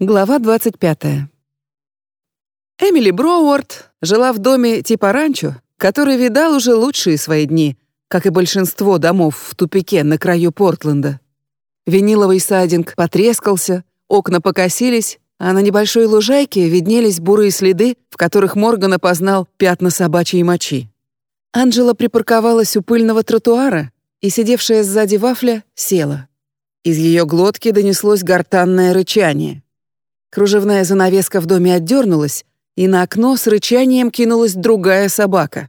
Глава 25. Эмили Броуорд жила в доме типа ранчо, который видал уже лучшие свои дни, как и большинство домов в тупике на краю Портленда. Виниловый сайдинг потрескался, окна покосились, а на небольшой лужайке виднелись бурые следы, в которых Морган опознал пятна собачьей мочи. Анжела припарковалась у пыльного тротуара, и сидевшая сзади вафля села. Из ее глотки донеслось гортанное рычание — Кружевная занавеска в доме отдернулась, и на окно с рычанием кинулась другая собака.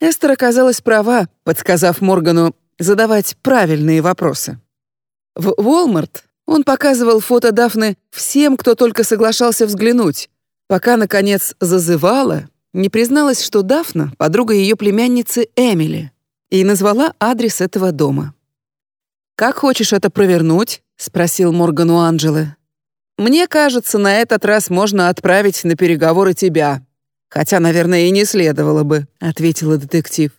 Эстер оказалась права, подсказав Моргану задавать правильные вопросы. В Walmart он показывал фото Дафны всем, кто только соглашался взглянуть, пока, наконец, зазывала, не призналась, что Дафна — подруга ее племянницы Эмили, и назвала адрес этого дома. «Как хочешь это провернуть?» — спросил Морган у Анджелы. Мне кажется, на этот раз можно отправить на переговоры тебя. Хотя, наверное, и не следовало бы, ответила детектив.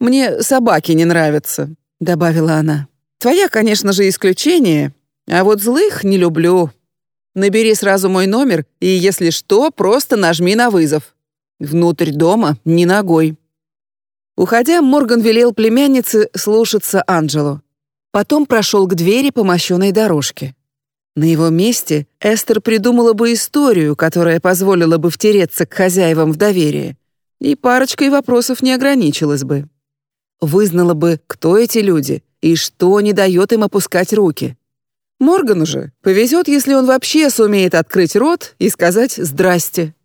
Мне собаки не нравятся, добавила она. Твоя, конечно же, исключение, а вот злых не люблю. Набери сразу мой номер, и если что, просто нажми на вызов. Внутрь дома ни ногой. Уходя, Морган велел племяннице слушаться Анджелу. Потом прошел к двери по мощенной дорожке. На его месте Эстер придумала бы историю, которая позволила бы втереться к хозяевам в доверие, и парочкой вопросов не ограничилась бы. Вызнала бы, кто эти люди и что не дает им опускать руки. Моргану же повезет, если он вообще сумеет открыть рот и сказать «здрасте».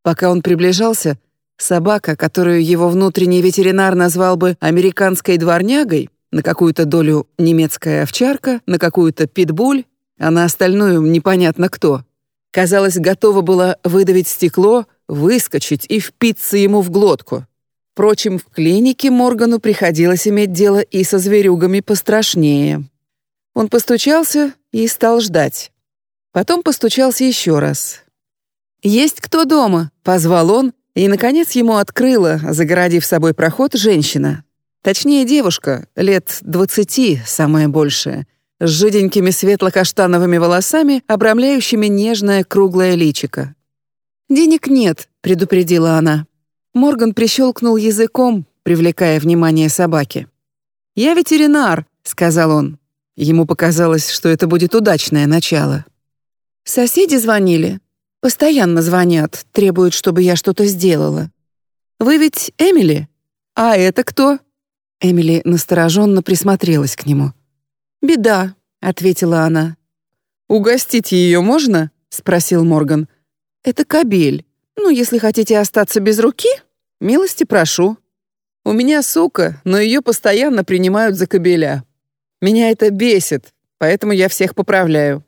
Пока он приближался, собака, которую его внутренний ветеринар назвал бы американской дворнягой, на какую-то долю немецкая овчарка, на какую-то питбуль, а на остальную непонятно кто. Казалось, готова была выдавить стекло, выскочить и впиться ему в глотку. Впрочем, в клинике Моргану приходилось иметь дело и со зверюгами пострашнее. Он постучался и стал ждать. Потом постучался еще раз. «Есть кто дома?» — позвал он, и, наконец, ему открыла, загородив собой проход, женщина. Точнее, девушка, лет двадцати, самое большее, с жиденькими светло-каштановыми волосами, обрамляющими нежное круглое личико. «Денег нет», — предупредила она. Морган прищелкнул языком, привлекая внимание собаки. «Я ветеринар», — сказал он. Ему показалось, что это будет удачное начало. «Соседи звонили. Постоянно звонят, требуют, чтобы я что-то сделала. Вы ведь Эмили? А это кто?» Эмили настороженно присмотрелась к нему. «Беда», — ответила она. «Угостить ее можно?» — спросил Морган. «Это кабель. Ну, если хотите остаться без руки, милости прошу. У меня сука, но ее постоянно принимают за кабеля. Меня это бесит, поэтому я всех поправляю.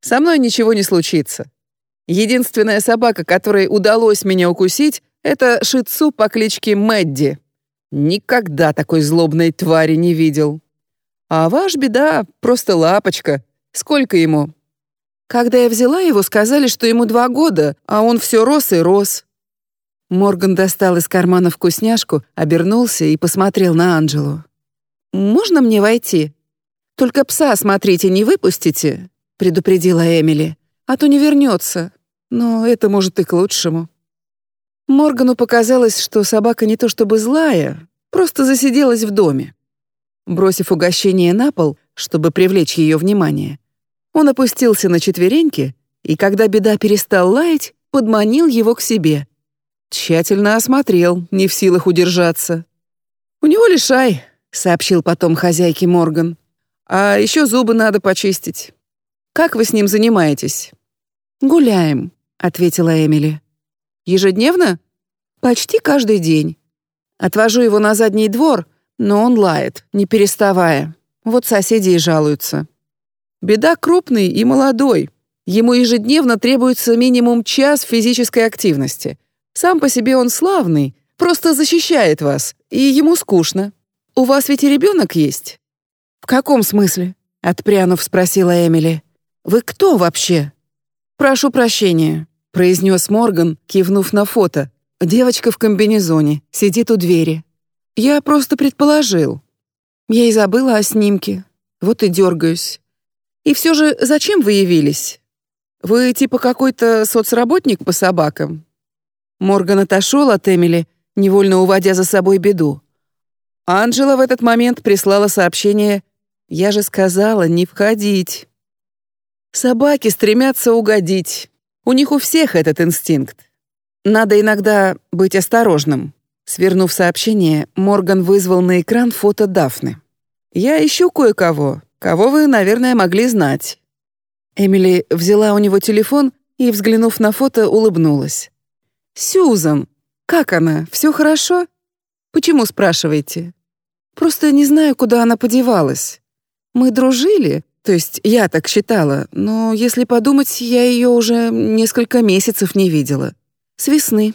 Со мной ничего не случится. Единственная собака, которой удалось меня укусить, это шицу по кличке Мэдди. Никогда такой злобной твари не видел. А ваш беда просто лапочка. Сколько ему? Когда я взяла его, сказали, что ему два года, а он все рос и рос. Морган достал из кармана вкусняшку, обернулся и посмотрел на Анджелу. «Можно мне войти? Только пса, смотрите, не выпустите», — предупредила Эмили. «А то не вернется. Но это может и к лучшему». Моргану показалось, что собака не то чтобы злая, просто засиделась в доме. Бросив угощение на пол, чтобы привлечь ее внимание, он опустился на четвереньки и, когда беда перестал лаять, подманил его к себе. Тщательно осмотрел, не в силах удержаться. «У него лишай», — сообщил потом хозяйке Морган. «А еще зубы надо почистить. Как вы с ним занимаетесь?» «Гуляем», — ответила Эмили. «Ежедневно?» «Почти каждый день. Отвожу его на задний двор, но он лает, не переставая. Вот соседи и жалуются. Беда крупный и молодой. Ему ежедневно требуется минимум час физической активности. Сам по себе он славный, просто защищает вас, и ему скучно. У вас ведь и ребенок есть. В каком смысле? Отпрянув, спросила Эмили. Вы кто вообще? Прошу прощения, произнес Морган, кивнув на фото. Девочка в комбинезоне сидит у двери. Я просто предположил. Я и забыла о снимке. Вот и дергаюсь. И все же, зачем вы явились? Вы типа какой-то соцработник по собакам?» Морган отошел от Эмили, невольно уводя за собой беду. Анжела в этот момент прислала сообщение «Я же сказала, не входить». Собаки стремятся угодить. У них у всех этот инстинкт. Надо иногда быть осторожным. Свернув сообщение, Морган вызвал на экран фото Дафны. «Я ищу кое-кого, кого вы, наверное, могли знать». Эмили взяла у него телефон и, взглянув на фото, улыбнулась. «Сьюзан, как она? Все хорошо?» «Почему спрашиваете?» «Просто не знаю, куда она подевалась. Мы дружили, то есть я так считала, но, если подумать, я ее уже несколько месяцев не видела. С весны».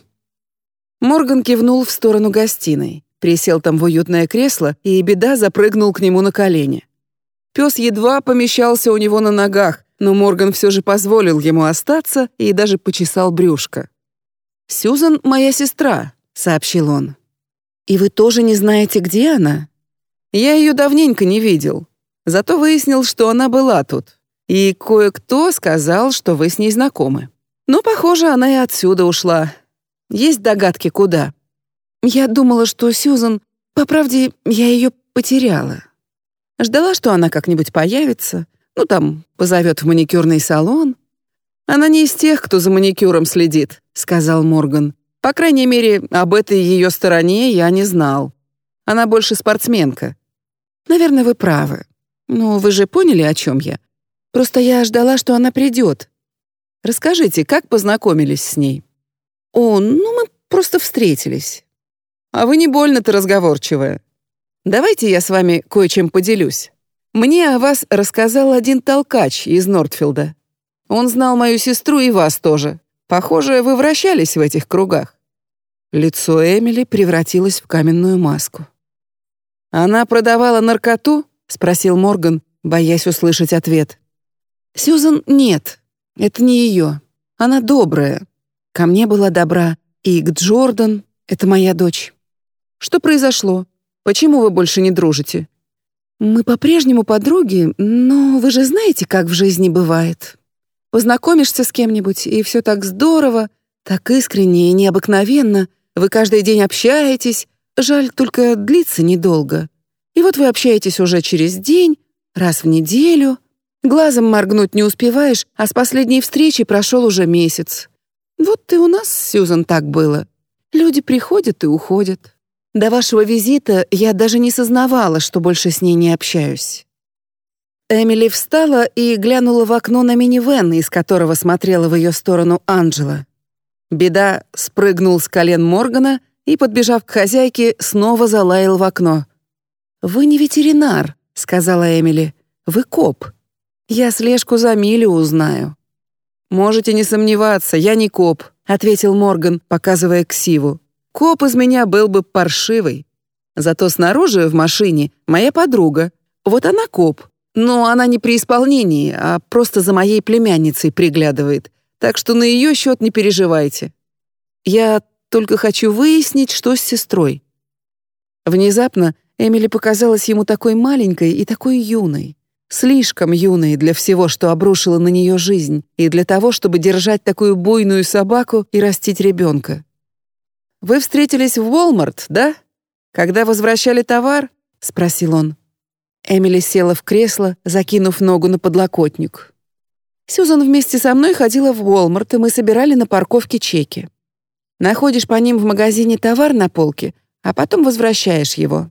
Морган кивнул в сторону гостиной, присел там в уютное кресло, и беда запрыгнул к нему на колени. Пес едва помещался у него на ногах, но Морган все же позволил ему остаться и даже почесал брюшко. «Сьюзан — моя сестра», — сообщил он. «И вы тоже не знаете, где она?» «Я ее давненько не видел. Зато выяснил, что она была тут. И кое-кто сказал, что вы с ней знакомы. Но, похоже, она и отсюда ушла. Есть догадки, куда?» «Я думала, что Сьюзан... По правде, я ее потеряла. Ждала, что она как-нибудь появится, ну, там, позовет в маникюрный салон. Она не из тех, кто за маникюром следит, сказал Морган. По крайней мере, об этой ее стороне я не знал. Она больше спортсменка. Наверное, вы правы. Но вы же поняли, о чем я. Просто я ждала, что она придет. Расскажите, как познакомились с ней? О, ну мы просто встретились. А вы не больно-то разговорчивая. Давайте я с вами кое-чем поделюсь. Мне о вас рассказал один толкач из Нортфилда. Он знал мою сестру и вас тоже. Похоже, вы вращались в этих кругах». Лицо Эмили превратилось в каменную маску. «Она продавала наркоту?» — спросил Морган, боясь услышать ответ. «Сьюзан, нет, это не ее. Она добрая. Ко мне была добра. И к Джордан — это моя дочь. Что произошло? Почему вы больше не дружите? Мы по-прежнему подруги, но вы же знаете, как в жизни бывает. Познакомишься с кем-нибудь, и все так здорово, так искренне и необыкновенно. Вы каждый день общаетесь, жаль, только длится недолго. И вот вы общаетесь уже через день, раз в неделю. Глазом моргнуть не успеваешь, а с последней встречи прошел уже месяц. Вот и у нас, Сьюзан, так было. Люди приходят и уходят. До вашего визита я даже не сознавала, что больше с ней не общаюсь». Эмили встала и глянула в окно на минивэн, из которого смотрела в ее сторону Анджела. Беда спрыгнул с колен Моргана и, подбежав к хозяйке, снова залаял в окно. «Вы не ветеринар», — сказала Эмили. «Вы коп. Я слежку за Милю узнаю». «Можете не сомневаться, я не коп», — ответил Морган, показывая ксиву. Коп из меня был бы паршивый. Зато снаружи, в машине, моя подруга. Вот она коп. Но она не при исполнении, а просто за моей племянницей приглядывает. Так что на ее счет не переживайте. Я только хочу выяснить, что с сестрой». Внезапно Эмили показалась ему такой маленькой и такой юной. Слишком юной для всего, что обрушила на нее жизнь, и для того, чтобы держать такую буйную собаку и растить ребенка. «Вы встретились в Walmart, да? Когда возвращали товар?» — спросил он. Эмили села в кресло, закинув ногу на подлокотник. Сьюзан вместе со мной ходила в Walmart, и мы собирали на парковке чеки. Находишь по ним в магазине товар на полке, а потом возвращаешь его.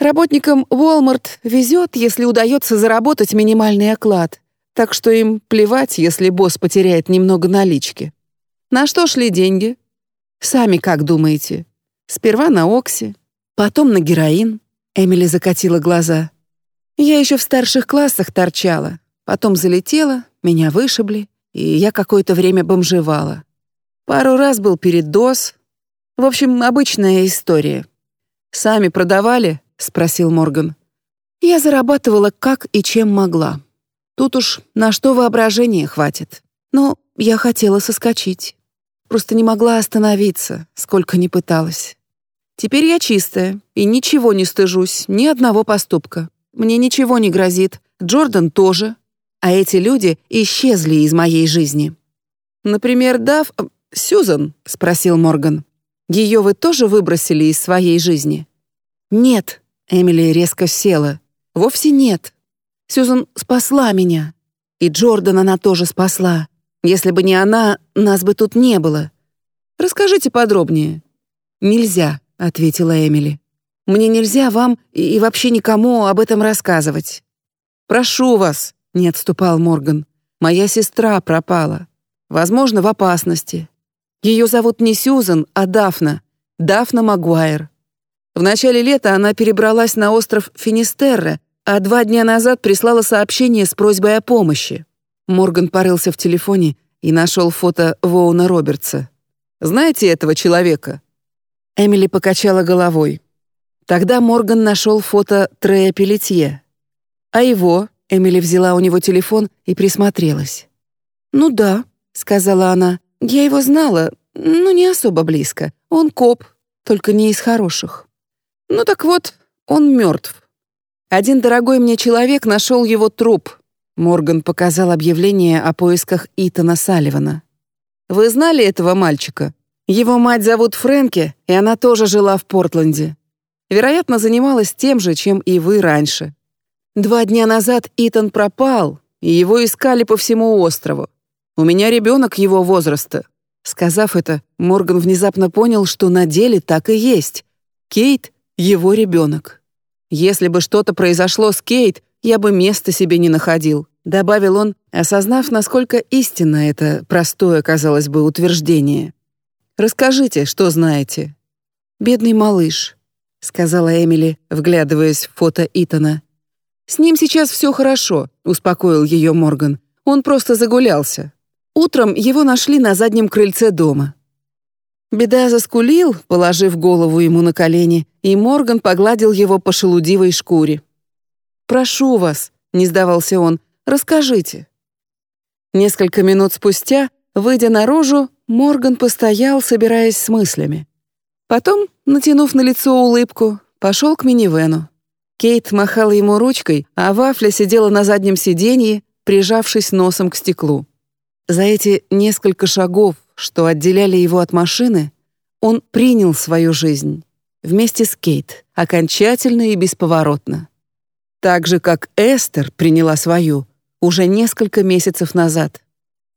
Работникам Walmart везет, если удается заработать минимальный оклад, так что им плевать, если босс потеряет немного налички. На что шли деньги? Сами как думаете? Сперва на Окси, потом на героин. Эмили закатила глаза. Я еще в старших классах торчала, потом залетела, меня вышибли, и я какое-то время бомжевала. Пару раз был передоз. В общем, обычная история. «Сами продавали?» — спросил Морган. Я зарабатывала как и чем могла. Тут уж на что воображение хватит. Но я хотела соскочить. Просто не могла остановиться, сколько ни пыталась. Теперь я чистая и ничего не стыжусь, ни одного поступка. Мне ничего не грозит, Джордан тоже. а эти люди исчезли из моей жизни. Например, Дав... Э, Сьюзан, спросил Морган. Ее вы тоже выбросили из своей жизни? Нет, Эмили резко села. Вовсе нет. Сьюзан спасла меня. И Джордан она тоже спасла. Если бы не она, нас бы тут не было. Расскажите подробнее. Нельзя, ответила Эмили. Мне нельзя вам и вообще никому об этом рассказывать. Прошу вас, не отступал Морган. Моя сестра пропала. Возможно, в опасности. Ее зовут не Сьюзан, а Дафна. Дафна Магуайр. В начале лета она перебралась на остров Финистерре, а два дня назад прислала сообщение с просьбой о помощи. Морган порылся в телефоне и нашел фото Воуна Робертса. «Знаете этого человека?» Эмили покачала головой. Тогда Морган нашел фото Трея Пелетье. А его, Эмили взяла у него телефон и присмотрелась. «Ну да», — сказала она, — «я его знала, но не особо близко. Он коп, только не из хороших». «Ну так вот, он мертв. Один дорогой мне человек нашел его труп». Морган показал объявление о поисках Итана Салливана. «Вы знали этого мальчика? Его мать зовут Фрэнки, и она тоже жила в Портленде. Вероятно, занималась тем же, чем и вы раньше. Два дня назад Итан пропал, и его искали по всему острову. У меня ребенок его возраста. Сказав это, Морган внезапно понял, что на деле так и есть. Кейт — его ребенок. Если бы что-то произошло с Кейт, я бы места себе не находил, добавил он, осознав, насколько истинно это простое, казалось бы, утверждение. Расскажите, что знаете. Бедный малыш. — сказала Эмили, вглядываясь в фото Итана. «С ним сейчас все хорошо», — успокоил ее Морган. «Он просто загулялся. Утром его нашли на заднем крыльце дома». Беда заскулил, положив голову ему на колени, и Морган погладил его по шелудивой шкуре. «Прошу вас», — не сдавался он, — «расскажите». Несколько минут спустя, выйдя наружу, Морган постоял, собираясь с мыслями. Потом, натянув на лицо улыбку, пошел к минивену. Кейт махала ему ручкой, а Вафля сидела на заднем сиденье, прижавшись носом к стеклу. За эти несколько шагов, что отделяли его от машины, он принял свою жизнь вместе с Кейт, окончательно и бесповоротно. Так же, как Эстер приняла свою уже несколько месяцев назад.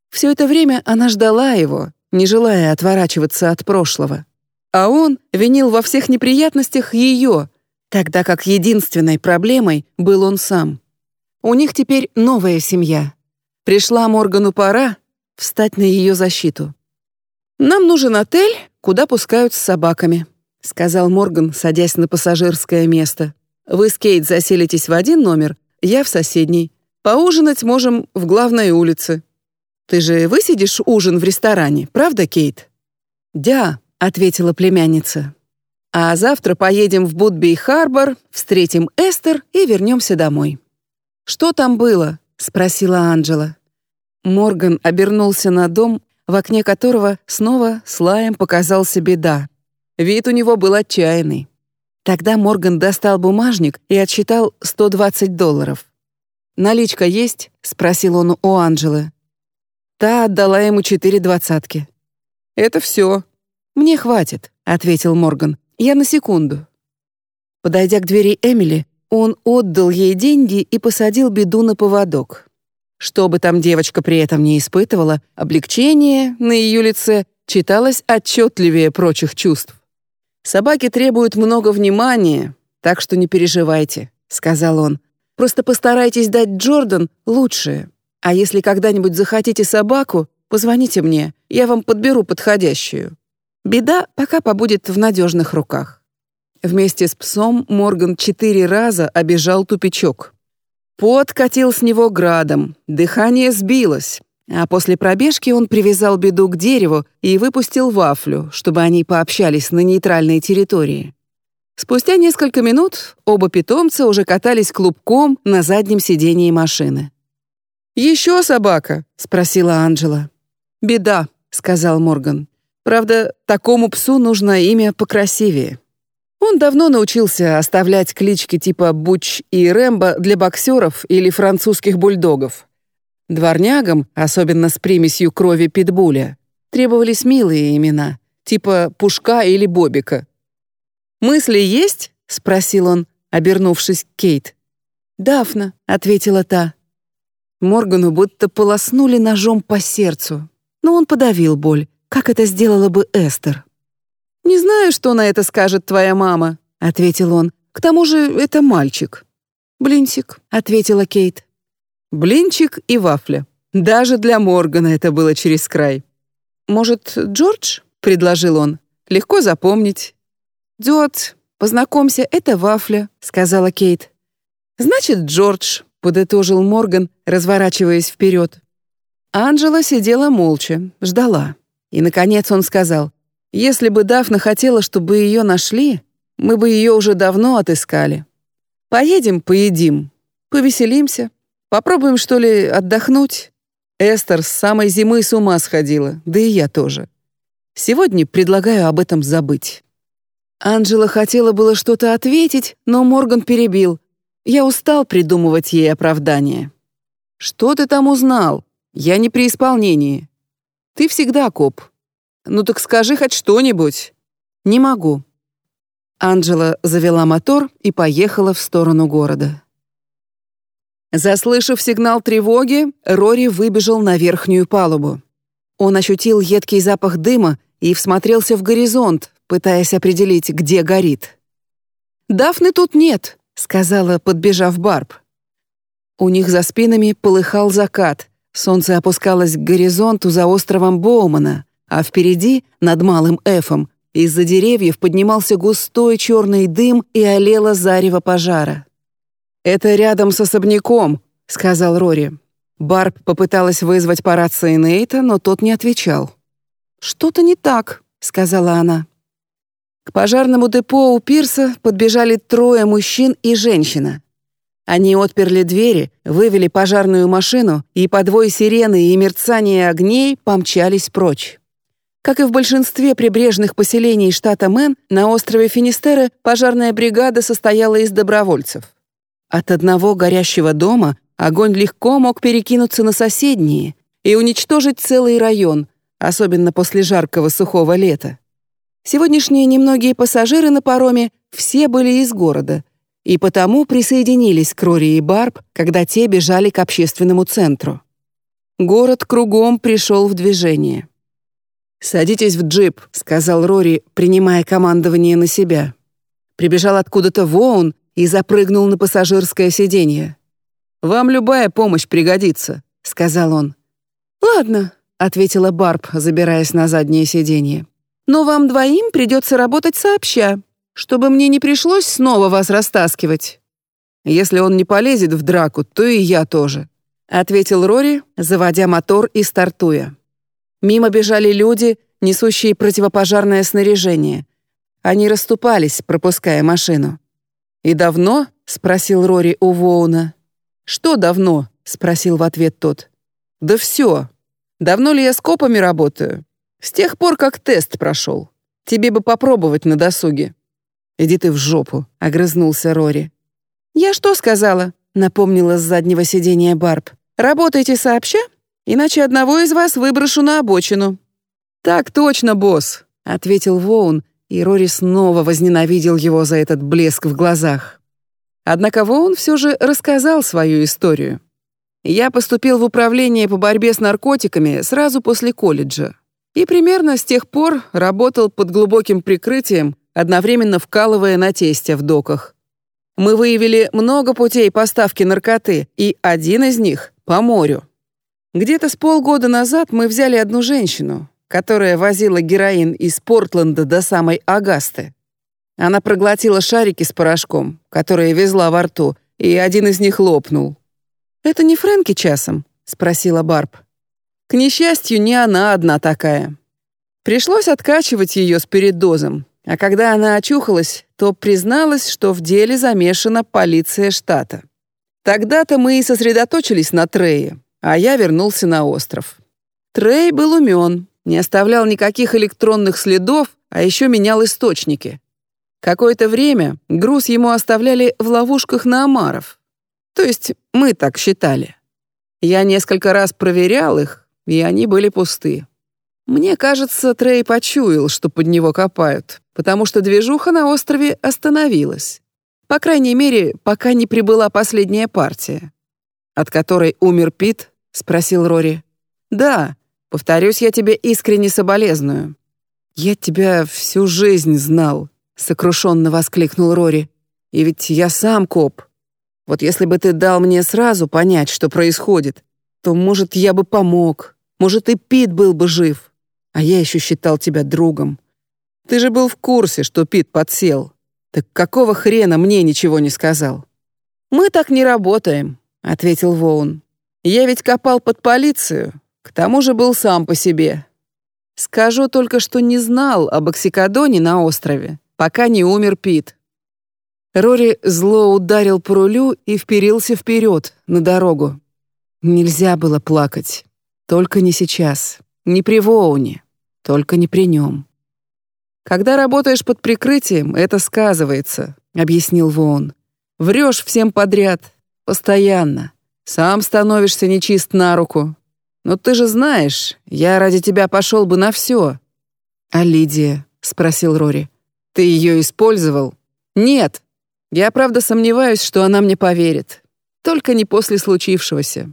Все это время она ждала его, не желая отворачиваться от прошлого а он винил во всех неприятностях ее, тогда как единственной проблемой был он сам. У них теперь новая семья. Пришла Моргану пора встать на ее защиту. «Нам нужен отель, куда пускают с собаками», — сказал Морган, садясь на пассажирское место. «Вы с Кейт заселитесь в один номер, я в соседний. Поужинать можем в главной улице. Ты же высидишь ужин в ресторане, правда, Кейт?» «Да», ответила племянница. А завтра поедем в Будби-Харбор, встретим Эстер и вернемся домой. Что там было? спросила Анджела. Морган обернулся на дом, в окне которого снова слаем показался беда. Вид у него был отчаянный. Тогда Морган достал бумажник и отсчитал 120 долларов. «Наличка есть?» — спросил он у Анджелы. Та отдала ему четыре двадцатки. «Это все», «Мне хватит», — ответил Морган. «Я на секунду». Подойдя к двери Эмили, он отдал ей деньги и посадил беду на поводок. Что бы там девочка при этом не испытывала, облегчение на ее лице читалось отчетливее прочих чувств. «Собаки требуют много внимания, так что не переживайте», — сказал он. «Просто постарайтесь дать Джордан лучшее. А если когда-нибудь захотите собаку, позвоните мне, я вам подберу подходящую». Беда пока побудет в надежных руках. Вместе с псом Морган четыре раза обежал тупичок. Пот катил с него градом, дыхание сбилось, а после пробежки он привязал беду к дереву и выпустил вафлю, чтобы они пообщались на нейтральной территории. Спустя несколько минут оба питомца уже катались клубком на заднем сидении машины. «Еще собака?» — спросила Анджела. «Беда», — сказал Морган. Правда, такому псу нужно имя покрасивее. Он давно научился оставлять клички типа Буч и Рэмбо для боксеров или французских бульдогов. Дворнягам, особенно с примесью крови питбуля, требовались милые имена, типа Пушка или Бобика. «Мысли есть?» — спросил он, обернувшись к Кейт. «Дафна», — ответила та. Моргану будто полоснули ножом по сердцу, но он подавил боль, как это сделала бы Эстер. «Не знаю, что на это скажет твоя мама», — ответил он. «К тому же это мальчик». «Блинчик», — ответила Кейт. Блинчик и вафля. Даже для Моргана это было через край. «Может, Джордж?» — предложил он. «Легко запомнить». «Джордж, познакомься, это вафля», — сказала Кейт. «Значит, Джордж», — подытожил Морган, разворачиваясь вперед. Анжела сидела молча, ждала. И, наконец, он сказал, «Если бы Дафна хотела, чтобы ее нашли, мы бы ее уже давно отыскали. Поедем, поедим, повеселимся, Попробуем, что ли, отдохнуть? Эстер с самой зимы с ума сходила, да и я тоже. Сегодня предлагаю об этом забыть». Анжела хотела было что-то ответить, но Морган перебил. Я устал придумывать ей оправдание. «Что ты там узнал? Я не при исполнении. Ты всегда коп. Ну так скажи хоть что-нибудь». «Не могу». Анжела завела мотор и поехала в сторону города. Заслышав сигнал тревоги, Рори выбежал на верхнюю палубу. Он ощутил едкий запах дыма и всмотрелся в горизонт, пытаясь определить, где горит. «Дафны тут нет», — сказала, подбежав Барб. У них за спинами полыхал закат, солнце опускалось к горизонту за островом Боумана, а впереди, над Малым Эфом, из-за деревьев поднимался густой черный дым и олело зарево пожара. «Это рядом с особняком», — сказал Рори. Барб попыталась вызвать по рации Нейта, но тот не отвечал. «Что-то не так», — сказала она. К пожарному депо у пирса подбежали трое мужчин и женщина. Они отперли двери, вывели пожарную машину и по двое сирены и мерцание огней помчались прочь. Как и в большинстве прибрежных поселений штата Мэн, на острове Финистере пожарная бригада состояла из добровольцев. От одного горящего дома огонь легко мог перекинуться на соседние и уничтожить целый район, особенно после жаркого сухого лета. Сегодняшние немногие пассажиры на пароме все были из города, и потому присоединились к Рори и Барб, когда те бежали к общественному центру. Город кругом пришел в движение. «Садитесь в джип», — сказал Рори, принимая командование на себя. Прибежал откуда-то Воун и запрыгнул на пассажирское сиденье. «Вам любая помощь пригодится», — сказал он. «Ладно», — ответила Барб, забираясь на заднее сиденье. «Но вам двоим придется работать сообща, чтобы мне не пришлось снова вас растаскивать». «Если он не полезет в драку, то и я тоже», — ответил Рори, заводя мотор и стартуя. Мимо бежали люди, несущие противопожарное снаряжение. Они расступались, пропуская машину. «И давно?» — спросил Рори у Воуна. «Что давно?» — спросил в ответ тот. «Да все. Давно ли я с копами работаю? С тех пор, как тест прошел. Тебе бы попробовать на досуге». «Иди ты в жопу», — огрызнулся Рори. «Я что сказала?» — напомнила с заднего сиденья Барб. «Работайте сообща, иначе одного из вас выброшу на обочину». «Так точно, босс», — ответил Воун, и Рори снова возненавидел его за этот блеск в глазах. Однако Воун все же рассказал свою историю. «Я поступил в управление по борьбе с наркотиками сразу после колледжа и примерно с тех пор работал под глубоким прикрытием, одновременно вкалывая на тесте в доках. Мы выявили много путей поставки наркоты, и один из них — по морю. Где-то с полгода назад мы взяли одну женщину, которая возила героин из Портленда до самой Агасты. Она проглотила шарики с порошком, которые везла во рту, и один из них лопнул. «Это не Фрэнки часом?» — спросила Барб. К несчастью, не она одна такая. Пришлось откачивать ее с передозом, а когда она очухалась, то призналась, что в деле замешана полиция штата. Тогда-то мы и сосредоточились на Трее, а я вернулся на остров. Трей был умен, не оставлял никаких электронных следов, а еще менял источники. Какое-то время груз ему оставляли в ловушках на омаров. То есть мы так считали. Я несколько раз проверял их, и они были пусты. Мне кажется, Трей почуял, что под него копают, потому что движуха на острове остановилась. По крайней мере, пока не прибыла последняя партия. «От которой умер Пит?» — спросил Рори. «Да, повторюсь, я тебе искренне соболезную». «Я тебя всю жизнь знал», — сокрушенно воскликнул Рори. «И ведь я сам коп. Вот если бы ты дал мне сразу понять, что происходит, то, может, я бы помог, может, и Пит был бы жив. А я еще считал тебя другом. Ты же был в курсе, что Пит подсел. Так какого хрена мне ничего не сказал?» «Мы так не работаем», — ответил Воун. «Я ведь копал под полицию, к тому же был сам по себе. Скажу только, что не знал об оксикодоне на острове, пока не умер Пит». Рори зло ударил по рулю и вперился вперед, на дорогу. Нельзя было плакать. Только не сейчас. Не при Воуне. Только не при нем. «Когда работаешь под прикрытием, это сказывается», — объяснил Воун. «Врешь всем подряд. Постоянно. Сам становишься нечист на руку. Но ты же знаешь, я ради тебя пошел бы на все». «А Лидия?» — спросил Рори. «Ты ее использовал?» «Нет. Я правда сомневаюсь, что она мне поверит. Только не после случившегося.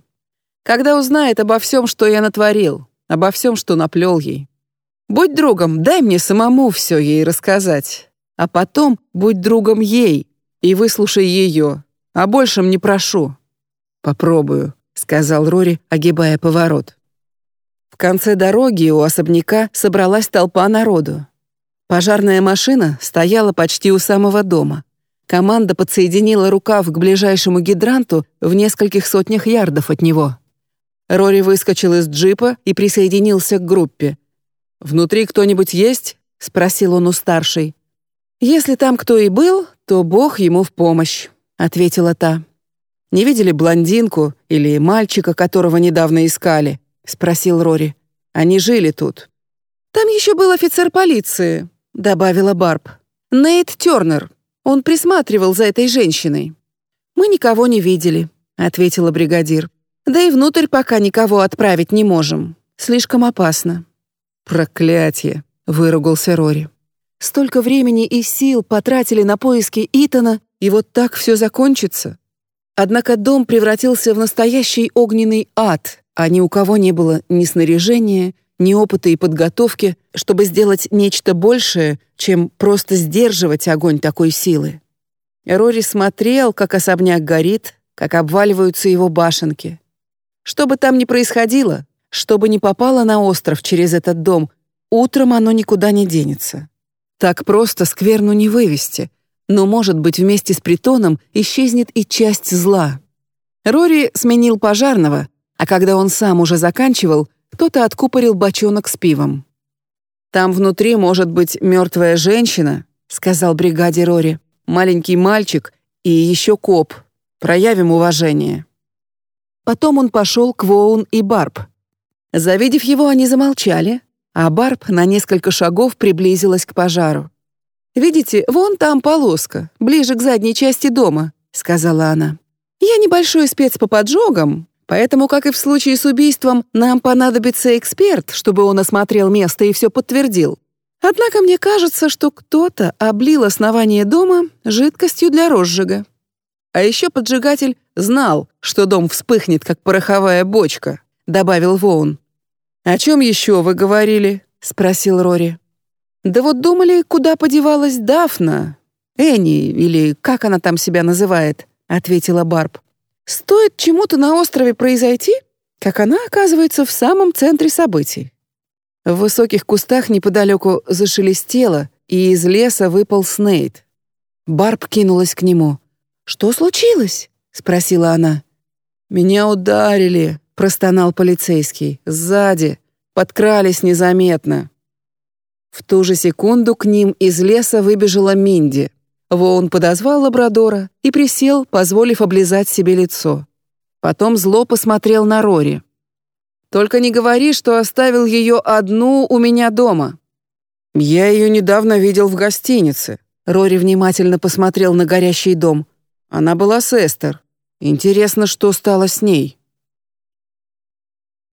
Когда узнает обо всем, что я натворил, обо всем, что наплел ей. Будь другом, дай мне самому все ей рассказать. А потом будь другом ей и выслушай ее. А большем не прошу». «Попробую», — сказал Рори, огибая поворот. В конце дороги у особняка собралась толпа народу. Пожарная машина стояла почти у самого дома. Команда подсоединила рукав к ближайшему гидранту в нескольких сотнях ярдов от него. Рори выскочил из джипа и присоединился к группе. «Внутри кто-нибудь есть?» — спросил он у старшей. «Если там кто и был, то Бог ему в помощь», — ответила та. «Не видели блондинку или мальчика, которого недавно искали?» — спросил Рори. «Они жили тут». «Там еще был офицер полиции», — добавила Барб. «Нейт Тернер. Он присматривал за этой женщиной. Мы никого не видели, ответила бригадир. Да и внутрь пока никого отправить не можем. Слишком опасно. Проклятье, выругался Рори. Столько времени и сил потратили на поиски Итана, и вот так все закончится. Однако дом превратился в настоящий огненный ад, а ни у кого не было ни снаряжения, ни опыта и подготовки, чтобы сделать нечто большее, чем просто сдерживать огонь такой силы. Рори смотрел, как особняк горит, как обваливаются его башенки. Что бы там ни происходило, что бы ни попало на остров через этот дом, утром оно никуда не денется. Так просто скверну не вывести, но, может быть, вместе с притоном исчезнет и часть зла. Рори сменил пожарного, а когда он сам уже заканчивал — кто-то откупорил бочонок с пивом. «Там внутри может быть мертвая женщина», — сказал бригаде Рори, «маленький мальчик и еще коп. Проявим уважение». Потом он пошел к Воун и Барб. Завидев его, они замолчали, а Барб на несколько шагов приблизилась к пожару. «Видите, вон там полоска, ближе к задней части дома», — сказала она. «Я небольшой спец по поджогам, Поэтому, как и в случае с убийством, нам понадобится эксперт, чтобы он осмотрел место и все подтвердил. Однако мне кажется, что кто-то облил основание дома жидкостью для розжига. А еще поджигатель знал, что дом вспыхнет, как пороховая бочка, добавил Воун. «О чем еще вы говорили?» — спросил Рори. «Да вот думали, куда подевалась Дафна. Энни, или как она там себя называет», — ответила Барб. Стоит чему-то на острове произойти, как она оказывается в самом центре событий. В высоких кустах неподалеку зашелестело, и из леса выпал Снейд. Барб кинулась к нему. «Что случилось?» — спросила она. «Меня ударили», — простонал полицейский. «Сзади. Подкрались незаметно». В ту же секунду к ним из леса выбежала Минди. Воун подозвал лабрадора и присел, позволив облизать себе лицо. Потом зло посмотрел на Рори. «Только не говори, что оставил ее одну у меня дома». «Я ее недавно видел в гостинице». Рори внимательно посмотрел на горящий дом. Она была с Эстер. Интересно, что стало с ней.